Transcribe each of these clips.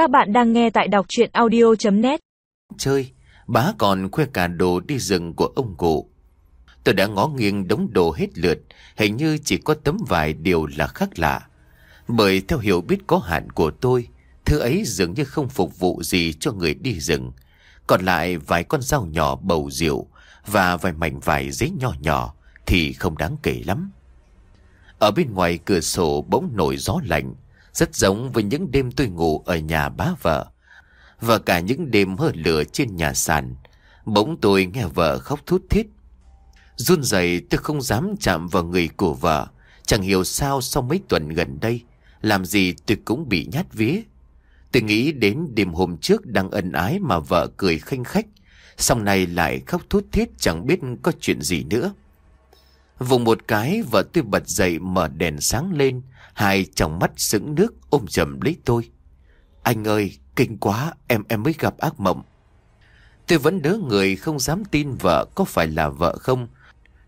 Các bạn đang nghe tại đọc chuyện audio.net Chơi, bá còn khoe cả đồ đi rừng của ông cụ. Tôi đã ngó nghiêng đống đồ hết lượt, hình như chỉ có tấm vải điều là khác lạ. Bởi theo hiểu biết có hạn của tôi, thứ ấy dường như không phục vụ gì cho người đi rừng. Còn lại vài con dao nhỏ bầu rượu và vài mảnh vải giấy nhỏ nhỏ thì không đáng kể lắm. Ở bên ngoài cửa sổ bỗng nổi gió lạnh, rất giống với những đêm tôi ngủ ở nhà bá vợ. Và cả những đêm hơ lửa trên nhà sàn, bỗng tôi nghe vợ khóc thút thít. Run rẩy tôi không dám chạm vào người của vợ, chẳng hiểu sao sau mấy tuần gần đây, làm gì tôi cũng bị nhát vía. Tôi nghĩ đến đêm hôm trước đang ân ái mà vợ cười khanh khách, xong này lại khóc thút thít chẳng biết có chuyện gì nữa. Vùng một cái vợ tôi bật dậy mở đèn sáng lên Hai trong mắt sững nước ôm chầm lấy tôi. Anh ơi kinh quá em em mới gặp ác mộng. Tôi vẫn đỡ người không dám tin vợ có phải là vợ không.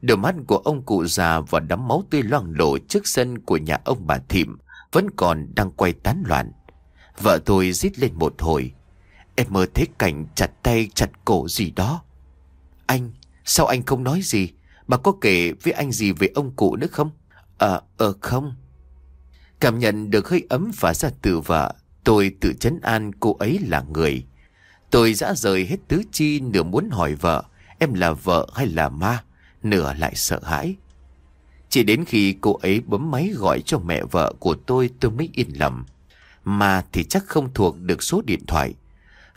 Đôi mắt của ông cụ già và đám máu tươi loang lổ trước sân của nhà ông bà Thịm Vẫn còn đang quay tán loạn. Vợ tôi rít lên một hồi. Em mơ thấy cảnh chặt tay chặt cổ gì đó. Anh Sao anh không nói gì? Bà có kể với anh gì về ông cụ nữa không? Ờ, ờ không. Cảm nhận được hơi ấm phả ra từ vợ, tôi tự chấn an cô ấy là người. Tôi dã rời hết tứ chi nửa muốn hỏi vợ, em là vợ hay là ma, nửa lại sợ hãi. Chỉ đến khi cô ấy bấm máy gọi cho mẹ vợ của tôi tôi mới yên lòng. Mà thì chắc không thuộc được số điện thoại.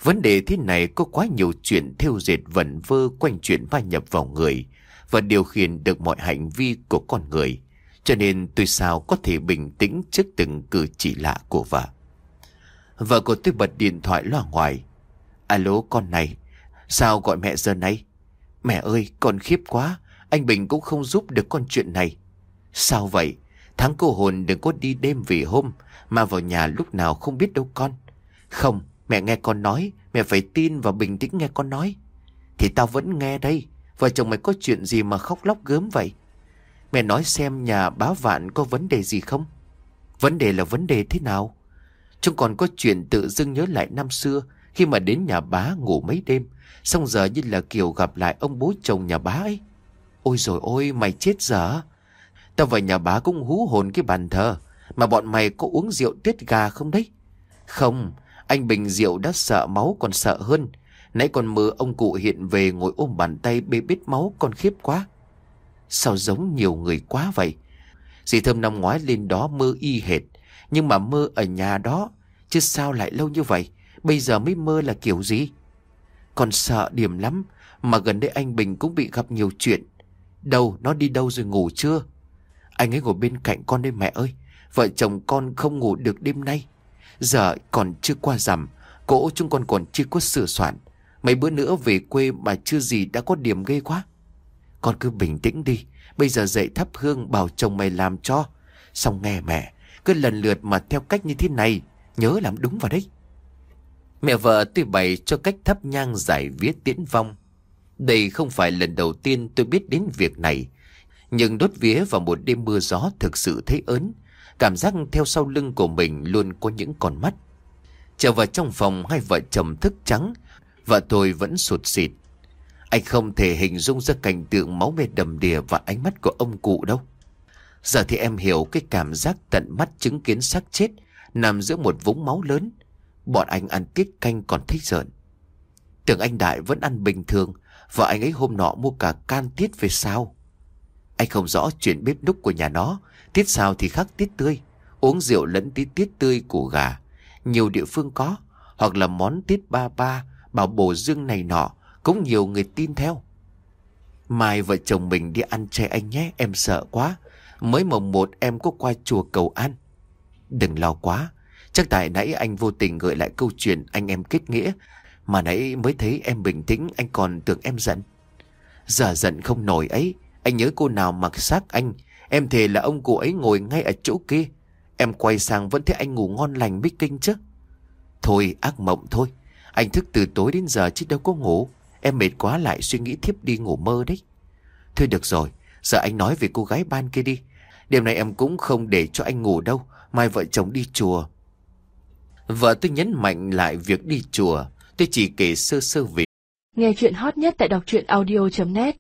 Vấn đề thế này có quá nhiều chuyện theo dệt vẩn vơ quanh chuyện va nhập vào người và điều khiển được mọi hành vi của con người. Cho nên tôi sao có thể bình tĩnh trước từng cử chỉ lạ của vợ. Vợ của tôi bật điện thoại loa ngoài. Alo con này, sao gọi mẹ giờ này? Mẹ ơi, con khiếp quá, anh Bình cũng không giúp được con chuyện này. Sao vậy? Tháng cô hồn đừng có đi đêm về hôm, mà vào nhà lúc nào không biết đâu con. Không, mẹ nghe con nói, mẹ phải tin và bình tĩnh nghe con nói. Thì tao vẫn nghe đây, Vợ chồng mày có chuyện gì mà khóc lóc gớm vậy? Mẹ nói xem nhà bá vạn có vấn đề gì không? Vấn đề là vấn đề thế nào? Chúng còn có chuyện tự dưng nhớ lại năm xưa khi mà đến nhà bá ngủ mấy đêm. Xong giờ như là Kiều gặp lại ông bố chồng nhà bá ấy. Ôi rồi ôi mày chết dở. Tao vào nhà bá cũng hú hồn cái bàn thờ. Mà bọn mày có uống rượu tiết gà không đấy? Không, anh Bình rượu đã sợ máu còn sợ hơn. Nãy còn mơ ông cụ hiện về ngồi ôm bàn tay bê bít máu con khiếp quá. Sao giống nhiều người quá vậy? Dì Thơm năm ngoái lên đó mơ y hệt. Nhưng mà mơ ở nhà đó. Chứ sao lại lâu như vậy? Bây giờ mới mơ là kiểu gì? Còn sợ điểm lắm. Mà gần đây anh Bình cũng bị gặp nhiều chuyện. Đâu, nó đi đâu rồi ngủ chưa? Anh ấy ngồi bên cạnh con đây mẹ ơi. Vợ chồng con không ngủ được đêm nay. Giờ còn chưa qua rằm. Cỗ chúng con còn chưa có sửa soạn. Mấy bữa nữa về quê mà chưa gì đã có điểm ghê quá. Con cứ bình tĩnh đi. Bây giờ dậy thắp hương bảo chồng mày làm cho. Xong nghe mẹ. Cứ lần lượt mà theo cách như thế này. Nhớ làm đúng vào đấy. Mẹ vợ tôi bày cho cách thắp nhang giải viết tiễn vong. Đây không phải lần đầu tiên tôi biết đến việc này. Nhưng đốt vía vào một đêm mưa gió thực sự thấy ớn. Cảm giác theo sau lưng của mình luôn có những con mắt. Trở vào trong phòng, hai vợ chồng thức trắng Vợ tôi vẫn sụt xịt. Anh không thể hình dung ra cảnh tượng máu me đầm đìa và ánh mắt của ông cụ đâu. Giờ thì em hiểu cái cảm giác tận mắt chứng kiến xác chết nằm giữa một vũng máu lớn. Bọn anh ăn tiết canh còn thích giỡn. Tưởng anh Đại vẫn ăn bình thường và anh ấy hôm nọ mua cả can tiết về sao. Anh không rõ chuyện bếp núc của nhà nó, tiết sao thì khác tiết tươi, uống rượu lẫn tí tiết tươi của gà. Nhiều địa phương có, hoặc là món tiết ba ba bảo bổ dương này nọ, cũng nhiều người tin theo. Mai vợ chồng mình đi ăn chay anh nhé, em sợ quá. Mới mồng một em có qua chùa cầu an. Đừng lo quá, chắc tại nãy anh vô tình gợi lại câu chuyện anh em kết nghĩa. Mà nãy mới thấy em bình tĩnh, anh còn tưởng em giận. Giờ giận không nổi ấy, anh nhớ cô nào mặc xác anh. Em thề là ông cụ ấy ngồi ngay ở chỗ kia. Em quay sang vẫn thấy anh ngủ ngon lành mít kinh chứ. Thôi, ác mộng thôi. Anh thức từ tối đến giờ chứ đâu có ngủ Em mệt quá lại suy nghĩ thiếp đi ngủ mơ đấy. Thôi được rồi, Giờ anh nói về cô gái ban kia đi. Đêm nay em cũng không để cho anh ngủ đâu, Mai vợ chồng đi chùa. Vợ tôi nhấn mạnh lại việc đi chùa, Tôi chỉ kể sơ sơ về. Nghe chuyện hot nhất tại đọc truyện audio.net